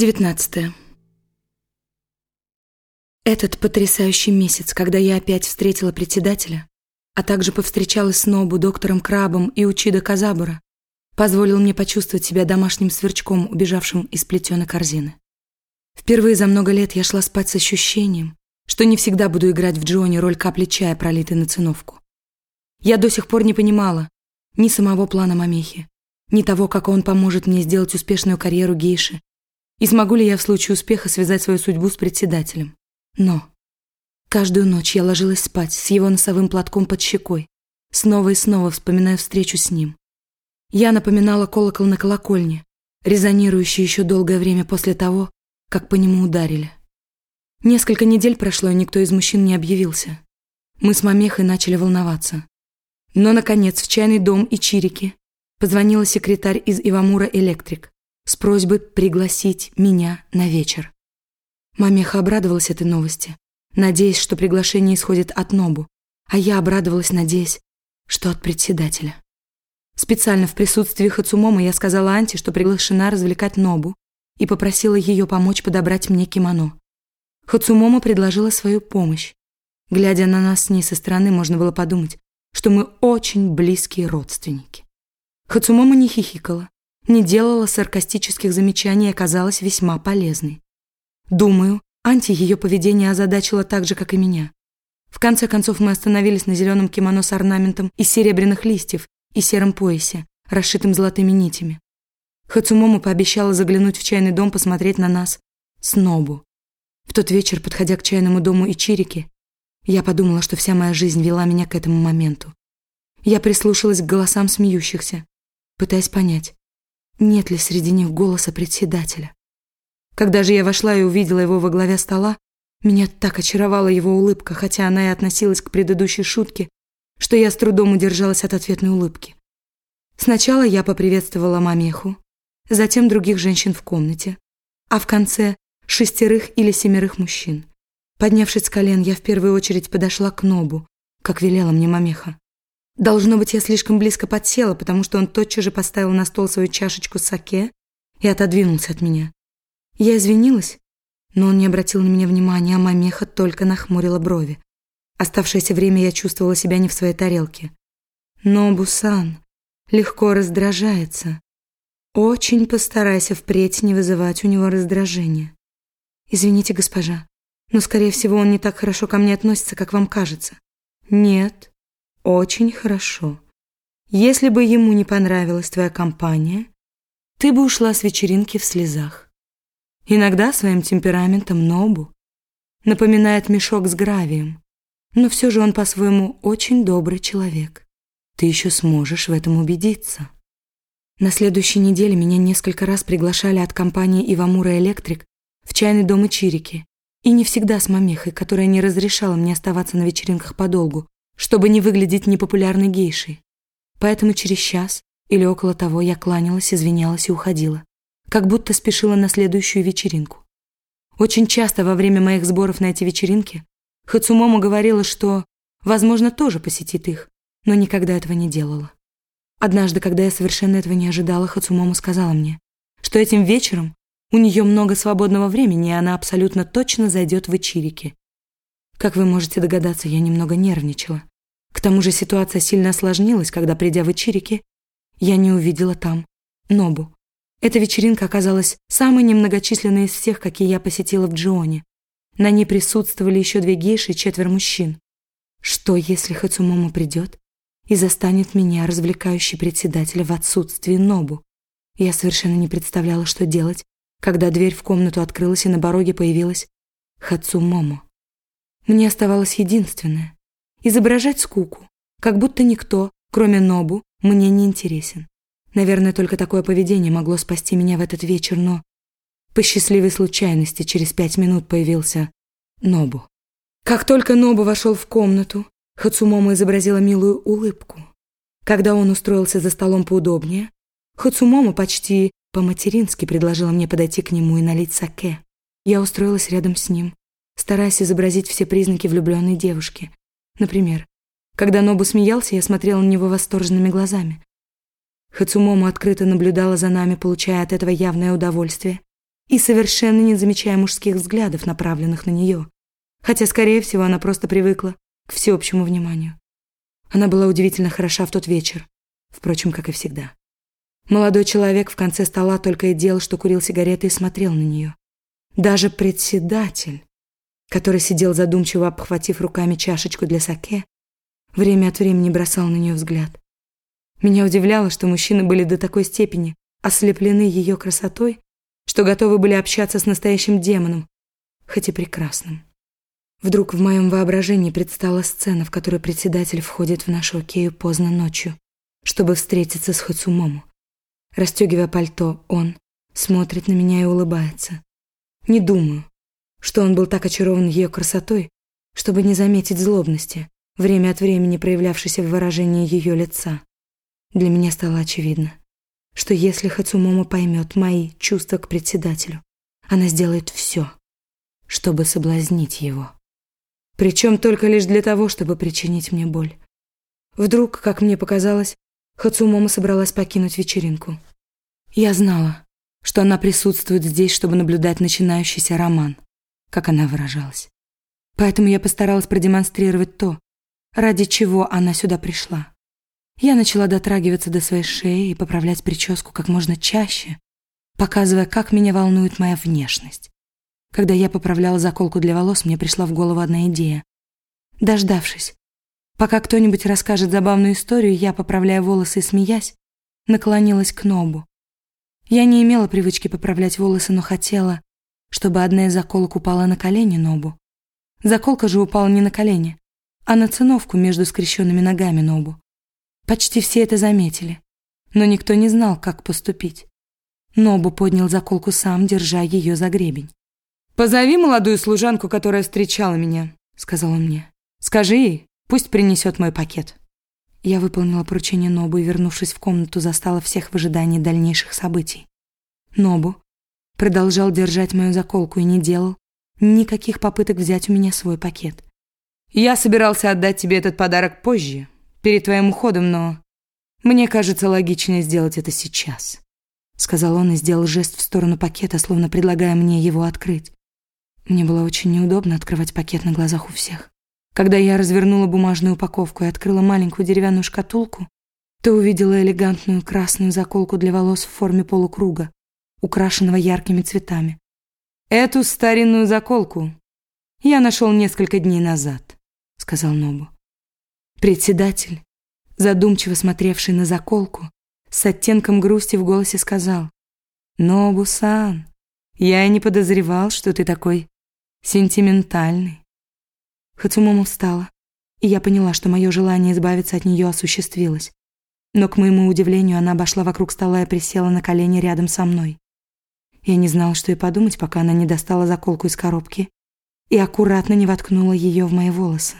19 Этот потрясающий месяц, когда я опять встретила председателя, а также повстречалась с Нобу, доктором Крабом и Учидо Казабура, позволил мне почувствовать себя домашним сверчком, убежавшим из плетеной корзины. Впервые за много лет я шла спать с ощущением, что не всегда буду играть в Джоне роль капли чая, пролитой на циновку. Я до сих пор не понимала ни самого плана Мамехи, ни того, как он поможет мне сделать успешную карьеру гейши, и смогу ли я в случае успеха связать свою судьбу с председателем. Но каждую ночь я ложилась спать с его носовым платком под щекой, снова и снова вспоминая встречу с ним. Я напоминала колокол на колокольне, резонирующий еще долгое время после того, как по нему ударили. Несколько недель прошло, и никто из мужчин не объявился. Мы с Мамехой начали волноваться. Но, наконец, в чайный дом и Чирики позвонила секретарь из Ивамура Электрик с просьбой пригласить меня на вечер. Мамеха обрадовалась этой новости, надеясь, что приглашение исходит от Нобу, а я обрадовалась, надеясь, что от председателя. Специально в присутствии Хацумома я сказала Анте, что приглашена развлекать Нобу, и попросила ее помочь подобрать мне кимоно. Хацумомо предложила свою помощь. Глядя на нас с ней со стороны, можно было подумать, что мы очень близкие родственники. Хацумомо не хихикала, не делала саркастических замечаний и оказалась весьма полезной. Думаю, Анти ее поведение озадачило так же, как и меня. В конце концов мы остановились на зеленом кимоно с орнаментом из серебряных листьев и сером поясе, расшитым золотыми нитями. Хацумому пообещала заглянуть в чайный дом посмотреть на нас с Нобу. В тот вечер, подходя к чайному дому Ичирики, я подумала, что вся моя жизнь вела меня к этому моменту. Я прислушалась к голосам смеющихся, пытаясь понять, нет ли среди них голоса председателя. Когда же я вошла и увидела его во главе стола, меня так очаровала его улыбка, хотя она и относилась к предыдущей шутке, что я с трудом удержалась от ответной улыбки. Сначала я поприветствовала Мамеху, затем других женщин в комнате, а в конце шестерых или семерых мужчин. Поднявшись с колен, я в первую очередь подошла к Нобу, как велела мне Мамеха. Должно быть, я слишком близко подсела, потому что он тотчас же поставил на стол свою чашечку саке и отодвинулся от меня. Я извинилась, но он не обратил на меня внимания, а мамеха только нахмурила брови. Оставшееся время я чувствовала себя не в своей тарелке. Но Бусан легко раздражается. Очень постарайся впредь не вызывать у него раздражения. Извините, госпожа, но, скорее всего, он не так хорошо ко мне относится, как вам кажется. Нет, очень хорошо. Если бы ему не понравилась твоя компания, ты бы ушла с вечеринки в слезах. Иногда своим темпераментом Нобу напоминает мешок с гравием, но все же он по-своему очень добрый человек. Ты еще сможешь в этом убедиться. На следующей неделе меня несколько раз приглашали от компании Ивамура Электрик в чайный дом Ичирики, и не всегда с мамехой, которая не разрешала мне оставаться на вечеринках подолгу, чтобы не выглядеть непопулярной гейшей. Поэтому через час или около того я кланялась, извинялась и уходила, как будто спешила на следующую вечеринку. Очень часто во время моих сборов на эти вечеринки Хацумомо говорила, что, возможно, тоже посетит их, но никогда этого не делала. Однажды, когда я совершенно этого не ожидала, Хацумомо сказала мне, что этим вечером у нее много свободного времени, и она абсолютно точно зайдет в Ичирики. Как вы можете догадаться, я немного нервничала. К тому же ситуация сильно осложнилась, когда, придя в Ичирики, я не увидела там Нобу. Эта вечеринка оказалась самой немногочисленной из всех, какие я посетила в Джионе. На ней присутствовали еще две гейши и четверо мужчин. Что, если Хацумомо придет и застанет меня, развлекающий председателя, в отсутствии Нобу? Я совершенно не представляла, что делать, когда дверь в комнату открылась и на пороге появилась Хацумомо. Мне оставалось единственное изображать скуку, как будто никто, кроме Нобу, мне не интересен. Наверное, только такое поведение могло спасти меня в этот вечер, но по счастливой случайности через пять минут появился Нобу. Как только Нобу вошел в комнату, Хацумомо изобразила милую улыбку. Когда он устроился за столом поудобнее, Хацумомо почти по-матерински предложила мне подойти к нему и налить саке. Я устроилась рядом с ним, стараясь изобразить все признаки влюбленной девушки, Например, Когда Нобу смеялся, я смотрела на него восторженными глазами. Хацумому открыто наблюдала за нами, получая от этого явное удовольствие и совершенно не замечая мужских взглядов, направленных на нее. Хотя, скорее всего, она просто привыкла к всеобщему вниманию. Она была удивительно хороша в тот вечер, впрочем, как и всегда. Молодой человек в конце стола только и делал, что курил сигареты и смотрел на нее. Даже председатель, который сидел задумчиво обхватив руками чашечку для саке, время от времени бросал на нее взгляд. Меня удивляло, что мужчины были до такой степени ослеплены ее красотой, что готовы были общаться с настоящим демоном, хоть и прекрасным. Вдруг в моем воображении предстала сцена, в которой председатель входит в нашу окею поздно ночью, чтобы встретиться с Хацумому. Растёгивая пальто, он смотрит на меня и улыбается. Не думаю, что он был так очарован ее красотой, чтобы не заметить злобности, время от времени проявлявшейся в выражении ее лица. Для меня стало очевидно, что если Хацумомо поймет мои чувства к председателю, она сделает все, чтобы соблазнить его. Причем только лишь для того, чтобы причинить мне боль. Вдруг, как мне показалось, Хацумомо собралась покинуть вечеринку. Я знала, что она присутствует здесь, чтобы наблюдать начинающийся роман, как она выражалась. Поэтому я постаралась продемонстрировать то, ради чего она сюда пришла. Я начала дотрагиваться до своей шеи и поправлять прическу как можно чаще, показывая, как меня волнует моя внешность. Когда я поправляла заколку для волос, мне пришла в голову одна идея. Дождавшись, пока кто-нибудь расскажет забавную историю, я, поправляя волосы и смеясь, наклонилась к Нобу. Я не имела привычки поправлять волосы, но хотела, чтобы одна из заколок упала на колени Нобу. Заколка же упала не на колени, а на циновку между скрещенными ногами Нобу. Почти все это заметили, но никто не знал, как поступить. Нобу поднял заколку сам, держа ее за гребень. «Позови молодую служанку, которая встречала меня», — сказал он мне. «Скажи ей, пусть принесет мой пакет». Я выполнила поручение Нобу и, вернувшись в комнату, застала всех в ожидании дальнейших событий. Нобу продолжал держать мою заколку и не делал никаких попыток взять у меня свой пакет. «Я собирался отдать тебе этот подарок позже, перед твоим уходом, но мне кажется логичнее сделать это сейчас», сказал он и сделал жест в сторону пакета, словно предлагая мне его открыть. Мне было очень неудобно открывать пакет на глазах у всех. Когда я развернула бумажную упаковку и открыла маленькую деревянную шкатулку, то увидела элегантную красную заколку для волос в форме полукруга, украшенного яркими цветами. Эту старинную заколку я нашел несколько дней назад, сказал Нобу. Председатель, задумчиво смотревший на заколку, с оттенком грусти в голосе сказал: "Нобу-сан, я и не подозревал, что ты такой сентиментальный". Хацумомо встала, и я поняла, что мое желание избавиться от нее осуществилось. Но к моему удивлению, она обошла вокруг стола и присела на колени рядом со мной. Я не знала, что и подумать, пока она не достала заколку из коробки и аккуратно не воткнула ее в мои волосы.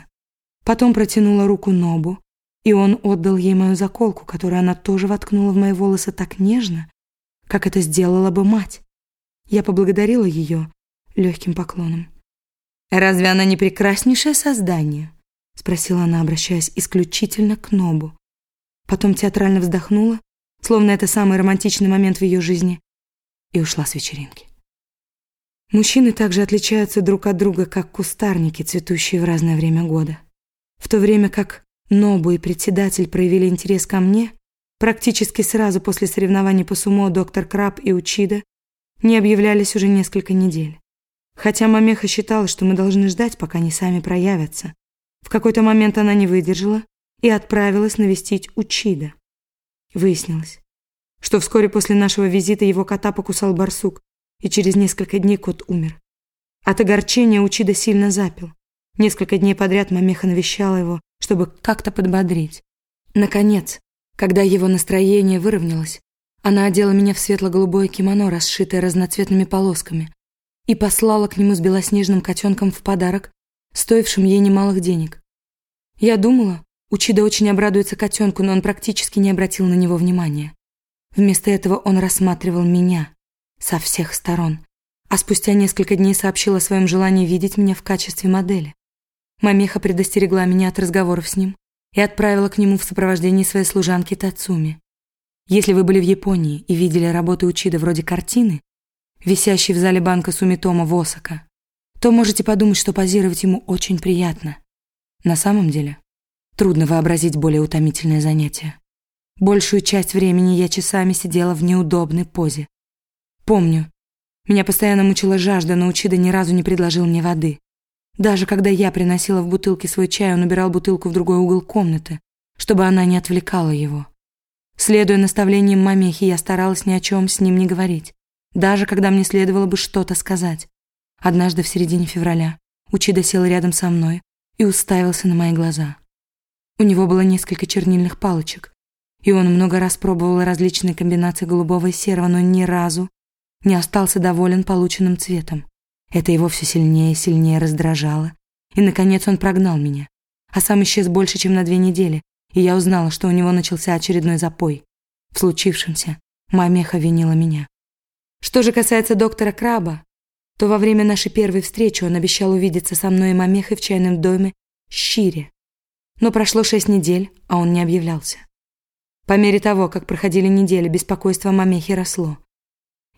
Потом протянула руку Нобу, и он отдал ей мою заколку, которую она тоже воткнула в мои волосы так нежно, как это сделала бы мать. Я поблагодарила ее легким поклоном. «Разве она не прекраснейшее создание?» — спросила она, обращаясь исключительно к Нобу. Потом театрально вздохнула, словно это самый романтичный момент в ее жизни, и ушла с вечеринки. Мужчины также отличаются друг от друга, как кустарники, цветущие в разное время года. В то время как Нобу и председатель проявили интерес ко мне, практически сразу после соревнований по сумо доктор Краб и Учида не объявлялись уже несколько недель. Хотя Мамеха считала, что мы должны ждать, пока они сами проявятся. В какой-то момент она не выдержала и отправилась навестить Учида. Выяснилось, что вскоре после нашего визита его кота покусал барсук, и через несколько дней кот умер. От огорчения Учида сильно запил. Несколько дней подряд Мамеха навещала его, чтобы как-то подбодрить. Наконец, когда его настроение выровнялось, она одела меня в светло-голубое кимоно, расшитое разноцветными полосками, и послала к нему с белоснежным котенком в подарок, стоившим ей немалых денег. Я думала, Учида очень обрадуется котенку, но он практически не обратил на него внимания. Вместо этого он рассматривал меня со всех сторон, а спустя несколько дней сообщил о своем желании видеть меня в качестве модели. Мамеха предостерегла меня от разговоров с ним, и отправила к нему в сопровождении своей служанки Тацуми. Если вы были в Японии и видели работы Учида вроде картины, висящей в зале банка Сумитома в Осака, то можете подумать, что позировать ему очень приятно. На самом деле, трудно вообразить более утомительное занятие. Большую часть времени я часами сидела в неудобной позе. Помню, меня постоянно мучила жажда, но Учида ни разу не предложил мне воды. Даже когда я приносила в бутылке свой чай, он убирал бутылку в другой угол комнаты, чтобы она не отвлекала его. Следуя наставлениям мамехи, я старалась ни о чем с ним не говорить, даже когда мне следовало бы что-то сказать. Однажды в середине февраля Учида сел рядом со мной и уставился на мои глаза. У него было несколько чернильных палочек, и он много раз пробовал различные комбинации голубого и серого, но ни разу не остался доволен полученным цветом. Это его все сильнее и сильнее раздражало. И, наконец, он прогнал меня. А сам исчез больше, чем на две недели, и я узнала, что у него начался очередной запой. В случившемся Мамеха винила меня. Что же касается доктора Краба, то во время нашей первой встречи он обещал увидеться со мной и Мамехой в чайном доме Щире. Но прошло шесть недель, а он не объявлялся. По мере того, как проходили недели, беспокойство Мамехи росло.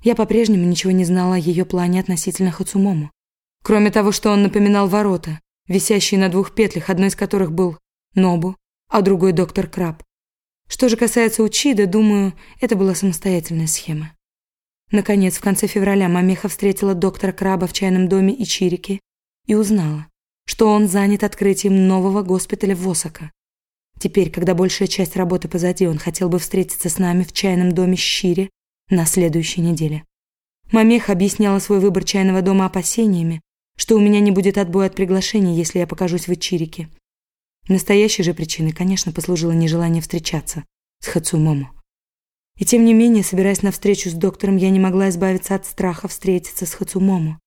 Я по-прежнему ничего не знала о ее плане относительно Хацумому. Кроме того, что он напоминал ворота, висящие на двух петлях, одной из которых был Нобу, а другой доктор Краб. Что же касается Учида, думаю, это была самостоятельная схема. Наконец, в конце февраля Мамеха встретила доктора Краба в чайном доме Ичирики и узнала, что он занят открытием нового госпиталя в Осака. Теперь, когда большая часть работы позади, он хотел бы встретиться с нами в чайном доме Щире на следующей неделе. Мамех объясняла свой выбор чайного дома опасениями, что у меня не будет отбоя от приглашения, если я покажусь в Ичирике. Настоящей же причиной, конечно, послужило нежелание встречаться с Хацумомо. И тем не менее, собираясь на встречу с доктором, я не могла избавиться от страха встретиться с Хацумомо.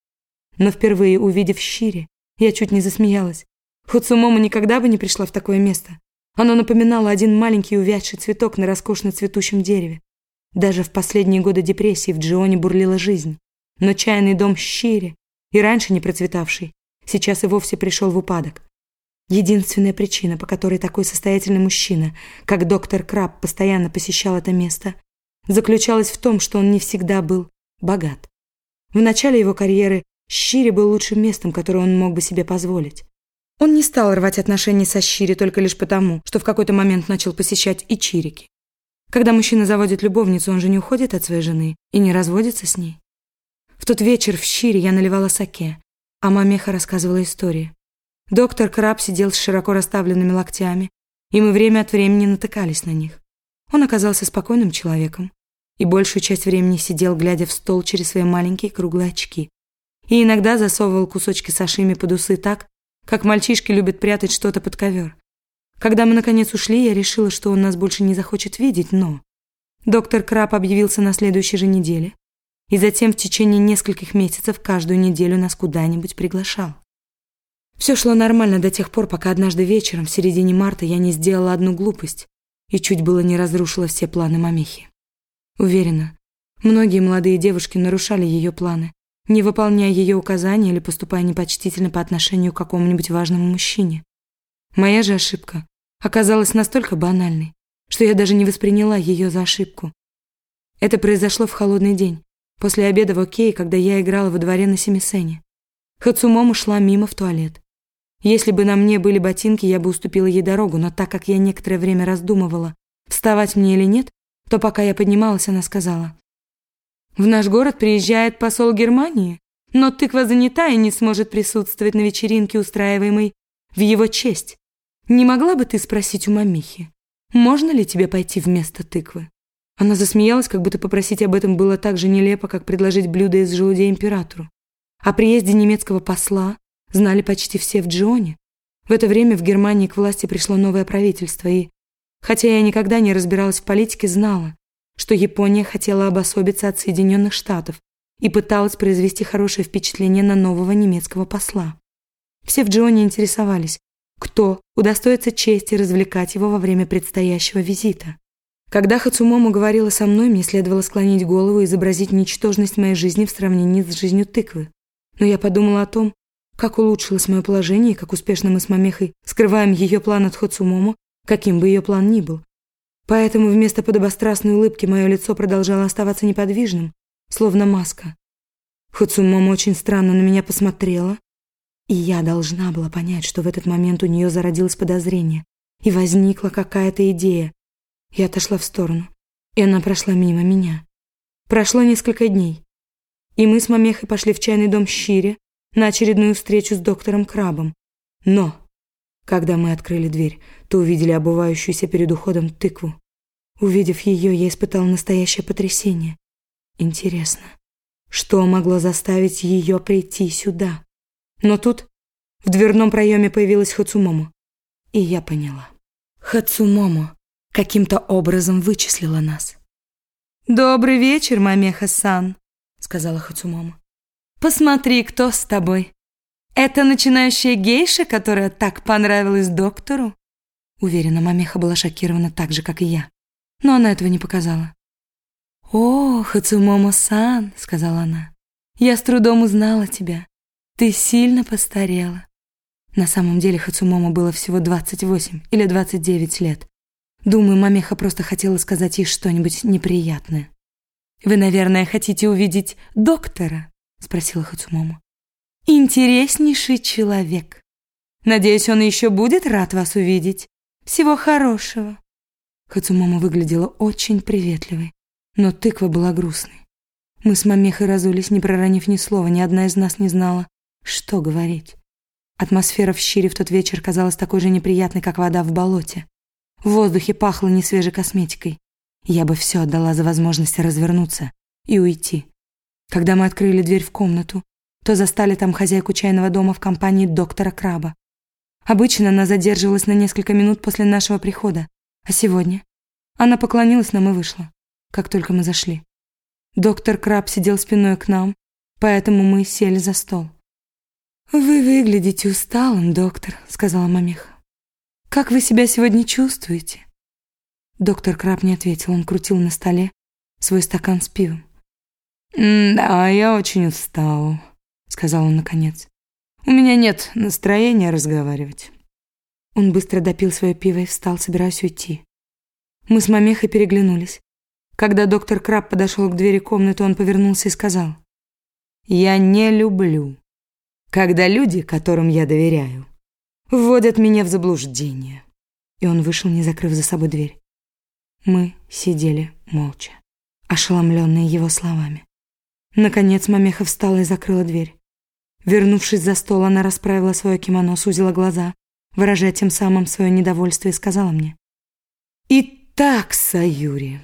Но впервые увидев Щири, я чуть не засмеялась. Хацумомо никогда бы не пришла в такое место. Оно напоминало один маленький увядший цветок на роскошно цветущем дереве. Даже в последние годы депрессии в Джионе бурлила жизнь. Но чайный дом Щири, и раньше не процветавший, сейчас и вовсе пришел в упадок. Единственная причина, по которой такой состоятельный мужчина, как доктор Краб, постоянно посещал это место, заключалась в том, что он не всегда был богат. В начале его карьеры Щири был лучшим местом, которое он мог бы себе позволить. Он не стал рвать отношения со Щири только лишь потому, что в какой-то момент начал посещать и Чирики. Когда мужчина заводит любовницу, он же не уходит от своей жены и не разводится с ней. В тот вечер в Щире я наливала саке, а мамеха рассказывала истории. Доктор Краб сидел с широко расставленными локтями, и мы время от времени натыкались на них. Он оказался спокойным человеком и большую часть времени сидел, глядя в стол через свои маленькие круглые очки. И иногда засовывал кусочки сашими под усы так, как мальчишки любят прятать что-то под ковер. Когда мы наконец ушли, я решила, что он нас больше не захочет видеть, но... Доктор Краб объявился на следующей же неделе. И затем в течение нескольких месяцев каждую неделю нас куда-нибудь приглашал. Все шло нормально до тех пор, пока однажды вечером, в середине марта, я не сделала одну глупость и чуть было не разрушила все планы мамихи. Уверена, многие молодые девушки нарушали ее планы, не выполняя ее указания или поступая непочтительно по отношению к какому-нибудь важному мужчине. Моя же ошибка оказалась настолько банальной, что я даже не восприняла ее за ошибку. Это произошло в холодный день, после обеда в Окей, когда я играла во дворе на семисене. Хацумому шла мимо в туалет. Если бы на мне были ботинки, я бы уступила ей дорогу, но так как я некоторое время раздумывала, вставать мне или нет, то пока я поднималась, она сказала. «В наш город приезжает посол Германии, но тыква занята и не сможет присутствовать на вечеринке, устраиваемой в его честь. Не могла бы ты спросить у мамихи, можно ли тебе пойти вместо тыквы? Она засмеялась, как будто попросить об этом было так же нелепо, как предложить блюдо из желудей императору. О приезде немецкого посла знали почти все в Джоне. В это время в Германии к власти пришло новое правительство, и, хотя я никогда не разбиралась в политике, знала, что Япония хотела обособиться от Соединенных Штатов и пыталась произвести хорошее впечатление на нового немецкого посла. Все в Джоне интересовались, кто удостоится чести развлекать его во время предстоящего визита. Когда Хацумому говорила со мной, мне следовало склонить голову и изобразить ничтожность моей жизни в сравнении с жизнью тыквы. Но я подумала о том, как улучшилось мое положение и как успешно мы с Мамехой скрываем ее план от Хацумому, каким бы ее план ни был. Поэтому вместо подобострастной улыбки мое лицо продолжало оставаться неподвижным, словно маска. Хацумомо очень странно на меня посмотрела, и я должна была понять, что в этот момент у нее зародилось подозрение, и возникла какая-то идея. Я отошла в сторону, и она прошла мимо меня. Прошло несколько дней, и мы с Мамехой пошли в чайный дом Щире на очередную встречу с доктором Крабом. Но когда мы открыли дверь, то увидели обувающуюся перед уходом тыкву. Увидев ее, я испытал настоящее потрясение. Интересно, что могло заставить ее прийти сюда? Но тут в дверном проеме появилась Хацумомо, и я поняла. Хацумомо каким-то образом вычислила нас. «Добрый вечер, Мамеха-сан», — сказала Хацумомо. «Посмотри, кто с тобой. «Это начинающая гейша, которая так понравилась доктору?» Уверена, Мамеха была шокирована так же, как и я. Но она этого не показала. «О, Хацумомо-сан», — сказала она, — «я с трудом узнала тебя. Ты сильно постарела». На самом деле Хацумомо было всего 28 или 29 лет. Думаю, Мамеха просто хотела сказать ей что-нибудь неприятное. «Вы, наверное, хотите увидеть доктора?» — спросила Хацумомо интереснейший человек. Надеюсь, он еще будет рад вас увидеть. Всего хорошего». Хацумомо выглядела очень приветливой, но тыква была грустной. Мы с мамехой разулись, не проронив ни слова, ни одна из нас не знала, что говорить. Атмосфера в щире в тот вечер казалась такой же неприятной, как вода в болоте. В воздухе пахло несвежей косметикой. Я бы все отдала за возможность развернуться и уйти. Когда мы открыли дверь в комнату, то застали там хозяйку чайного дома в компании доктора Краба. Обычно она задерживалась на несколько минут после нашего прихода, а сегодня она поклонилась нам и вышла, как только мы зашли. Доктор Краб сидел спиной к нам, поэтому мы сели за стол. «Вы выглядите усталым, доктор», — сказала мамеха. «Как вы себя сегодня чувствуете?» Доктор Краб не ответил, он крутил на столе свой стакан с пивом. «Да, я очень устал», — сказал он наконец. «У меня нет настроения разговаривать». Он быстро допил свое пиво и встал, собираясь уйти. Мы с Мамехой переглянулись. Когда доктор Краб подошел к двери комнаты, он повернулся и сказал. «Я не люблю, когда люди, которым я доверяю, вводят меня в заблуждение». И он вышел, не закрыв за собой дверь. Мы сидели молча, ошеломленные его словами. Наконец Мамеха встала и закрыла дверь. Вернувшись за стол, она расправила свое кимоно, сузила глаза, выражая тем самым свое недовольство, и сказала мне. «Итак, Саюри,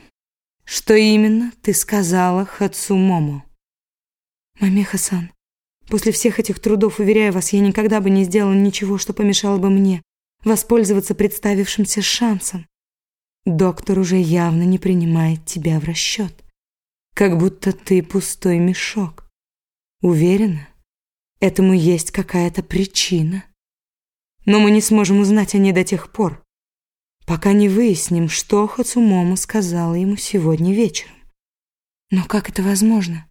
что именно ты сказала Хацумому?» «Мамеха-сан, после всех этих трудов, уверяю вас, я никогда бы не сделала ничего, что помешало бы мне воспользоваться представившимся шансом. Доктор уже явно не принимает тебя в расчет как будто ты пустой мешок. Уверена, этому есть какая-то причина. Но мы не сможем узнать о ней до тех пор, пока не выясним, что Хацумомо сказала ему сегодня вечером. Но как это возможно?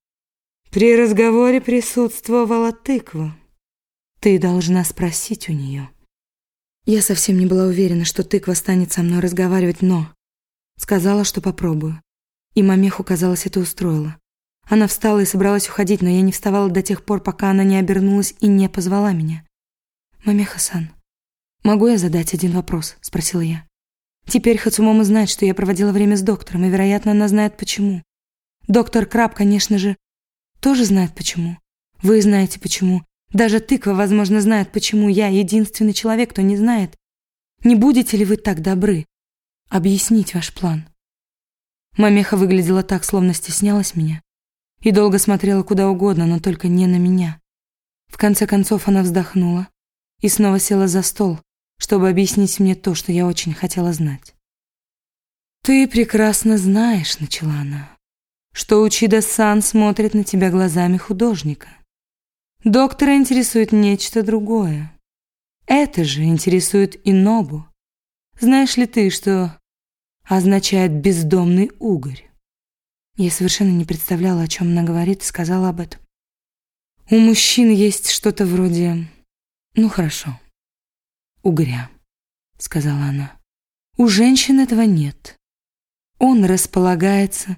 При разговоре присутствовала тыква. Ты должна спросить у нее. Я совсем не была уверена, что тыква станет со мной разговаривать, но сказала, что попробую. И мамеху, казалось, это устроило. Она встала и собралась уходить, но я не вставала до тех пор, пока она не обернулась и не позвала меня. «Мамеха-сан, могу я задать один вопрос?» – спросила я. Теперь Хацумомо знает, что я проводила время с доктором, и, вероятно, она знает почему. Доктор Краб, конечно же, тоже знает почему. Вы знаете почему. Даже тыква, возможно, знает, почему я единственный человек, кто не знает. Не будете ли вы так добры объяснить ваш план? Мамеха выглядела так, словно стеснялась меня, и долго смотрела куда угодно, но только не на меня. В конце концов она вздохнула и снова села за стол, чтобы объяснить мне то, что я очень хотела знать. «Ты прекрасно знаешь», — начала она, «что Учида-сан смотрит на тебя глазами художника. Доктора интересует нечто другое. Это же интересует и Нобу. Знаешь ли ты, что означает «бездомный угорь». Я совершенно не представляла, о чем она говорит, сказала об этом. У мужчин есть что-то вроде... Ну, хорошо. Угря, сказала она. У женщин этого нет. Он располагается...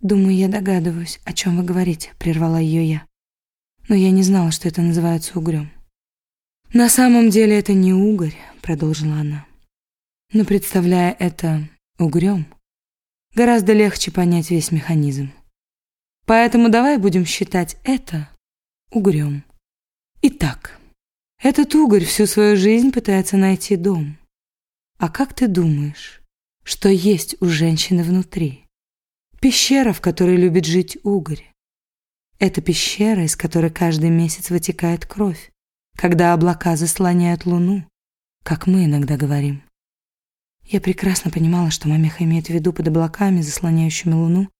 Думаю, я догадываюсь, о чем вы говорите, прервала ее я. Но я не знала, что это называется угрём. На самом деле это не угорь, продолжила она. Но представляя это угрём, гораздо легче понять весь механизм. Поэтому давай будем считать это угрём. Итак, этот угорь всю свою жизнь пытается найти дом. А как ты думаешь, что есть у женщины внутри? Пещера, в которой любит жить угорь. Это пещера, из которой каждый месяц вытекает кровь, когда облака заслоняют луну, как мы иногда говорим. Я прекрасно понимала, что мамеха имеет в виду под облаками, заслоняющими луну,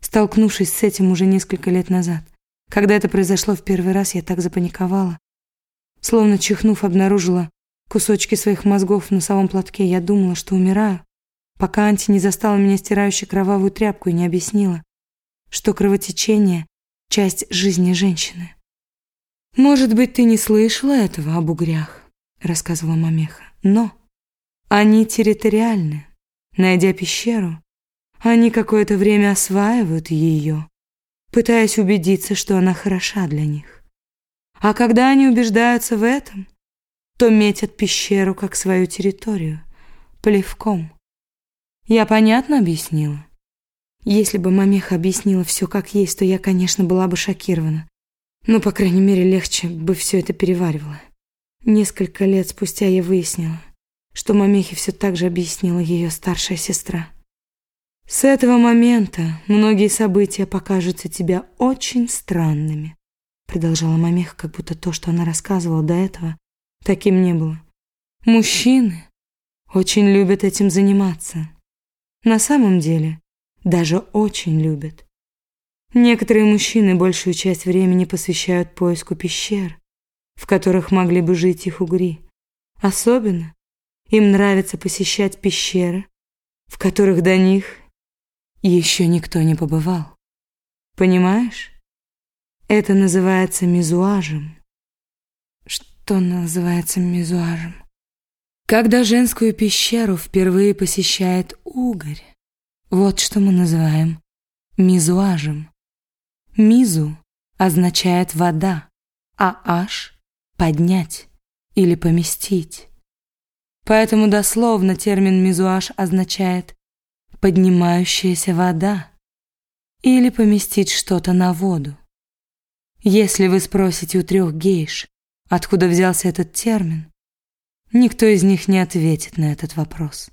столкнувшись с этим уже несколько лет назад. Когда это произошло в первый раз, я так запаниковала. Словно чихнув, обнаружила кусочки своих мозгов в носовом платке. Я думала, что умираю, пока Анти не застала меня стирающей кровавую тряпку и не объяснила, что кровотечение — часть жизни женщины. «Может быть, ты не слышала этого об угрях?» — рассказывала Мамеха. «Но они территориальны. Найдя пещеру, они какое-то время осваивают ее, пытаясь убедиться, что она хороша для них. А когда они убеждаются в этом, то метят пещеру как свою территорию, плевком. Я понятно объяснила? Если бы мамеха объяснила все как есть, то я, конечно, была бы шокирована. Но, по крайней мере, легче бы все это переваривала. Несколько лет спустя я выяснила, что мамехе все так же объяснила ее старшая сестра. С этого момента многие события покажутся тебе очень странными, продолжала мамеха, как будто то, что она рассказывала до этого, таким не было. Мужчины очень любят этим заниматься. На самом деле, даже очень любят. Некоторые мужчины большую часть времени посвящают поиску пещер, в которых могли бы жить их угри. Особенно им нравится посещать пещеры, в которых до них еще никто не побывал. Понимаешь? Это называется мизуажем. Что называется мизуажем? Когда женскую пещеру впервые посещает угорь, вот что мы называем мизуажем. Мизу означает вода, а аш — поднять или поместить. Поэтому дословно термин мизуаж означает поднимающаяся вода или поместить что-то на воду. Если вы спросите у трех гейш, откуда взялся этот термин, никто из них не ответит на этот вопрос.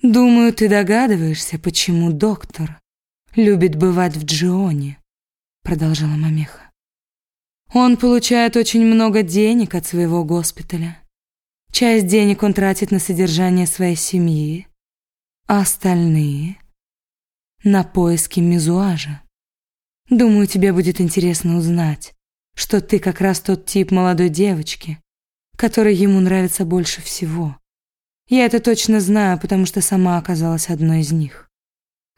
Думаю, ты догадываешься, почему доктор любит бывать в Джионе, продолжала Мамеха. Он получает очень много денег от своего госпиталя. Часть денег он тратит на содержание своей семьи, а остальные — на поиски мизуажа. Думаю, тебе будет интересно узнать, что ты как раз тот тип молодой девочки, который ему нравится больше всего. Я это точно знаю, потому что сама оказалась одной из них.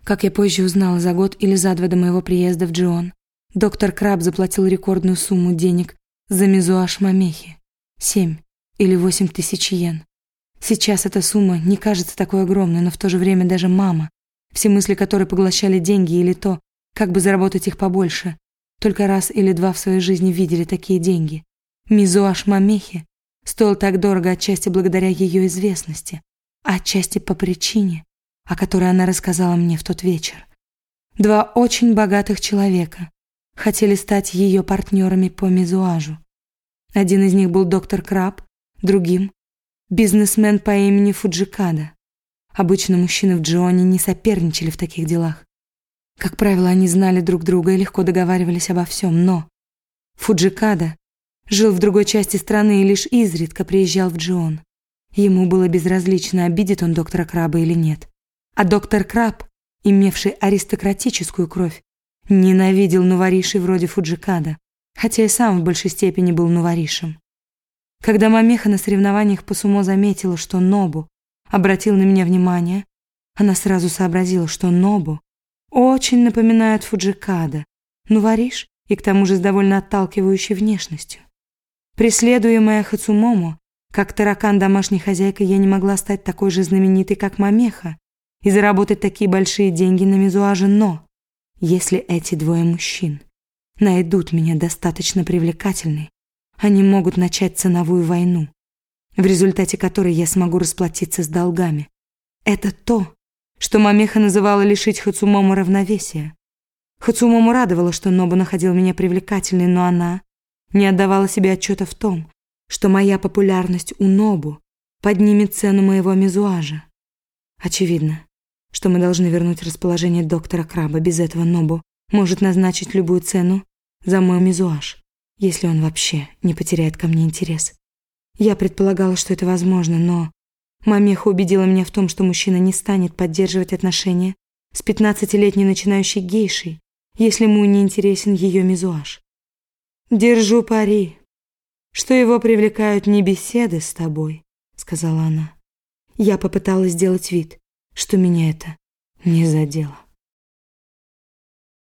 Как я позже узнала за год или за два до моего приезда в Джион, доктор Краб заплатил рекордную сумму денег за мизуаж мамехи — семь или восемь тысяч йен. Сейчас эта сумма не кажется такой огромной, но в то же время даже мама, все мысли которой поглощали деньги или то, как бы заработать их побольше, только раз или два в своей жизни видели такие деньги. Мизуаш Мамехи стоил так дорого отчасти благодаря ее известности, а отчасти по причине, о которой она рассказала мне в тот вечер. Два очень богатых человека хотели стать ее партнерами по мизуажу. Один из них был доктор Краб, другим Бизнесмен по имени Фуджикада. Обычно мужчины в Джионе не соперничали в таких делах. Как правило, они знали друг друга и легко договаривались обо всем, но Фуджикада жил в другой части страны и лишь изредка приезжал в Джион. Ему было безразлично, обидит он доктора Краба или нет. А доктор Краб, имевший аристократическую кровь, ненавидел нуворишей вроде Фуджикада, хотя и сам в большей степени был нуворишем. Когда Мамеха на соревнованиях по сумо заметила, что Нобу обратил на меня внимание, она сразу сообразила, что Нобу очень напоминает Фуджикада, ну варишь, и к тому же с довольно отталкивающей внешностью. Преследуемая Хацумому, Как таракан домашней хозяйкой я не могла стать такой же знаменитой, как Мамеха, и заработать такие большие деньги на мизуаже, но если эти двое мужчин найдут меня достаточно привлекательной, они могут начать ценовую войну, в результате которой я смогу расплатиться с долгами. Это то, что Мамеха называла лишить Хацумому равновесия. Хацумому радовало, что Нобу находил меня привлекательной, но она не отдавала себе отчета в том, что моя популярность у Нобу поднимет цену моего мизуажа. Очевидно, что мы должны вернуть расположение доктора Краба. Без этого Нобу может назначить любую цену за мой мизуаж, если он вообще не потеряет ко мне интерес. Я предполагала, что это возможно, но Мамеха убедила меня в том, что мужчина не станет поддерживать отношения с пятнадцатилетней начинающей гейшей, если ему не интересен ее мизуаж. Держу пари, что его привлекают не беседы с тобой, сказала она. Я попыталась сделать вид, что меня это не задело.